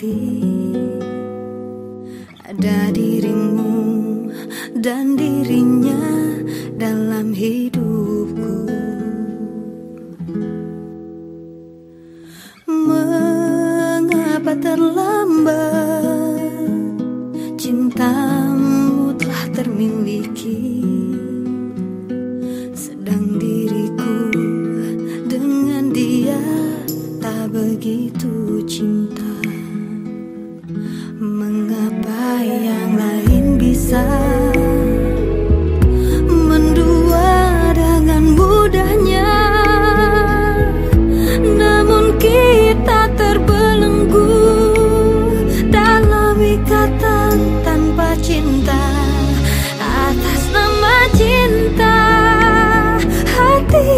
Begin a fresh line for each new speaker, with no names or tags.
hati. Ada dirimu dan dirinya dalam hidupku. Mengapa terlambat? Cintamu telah termiliki. Sedang mendua dengan mudahnya. Namun kita terbelenggu dalam ikatan tanpa cinta atas nama cinta. Hati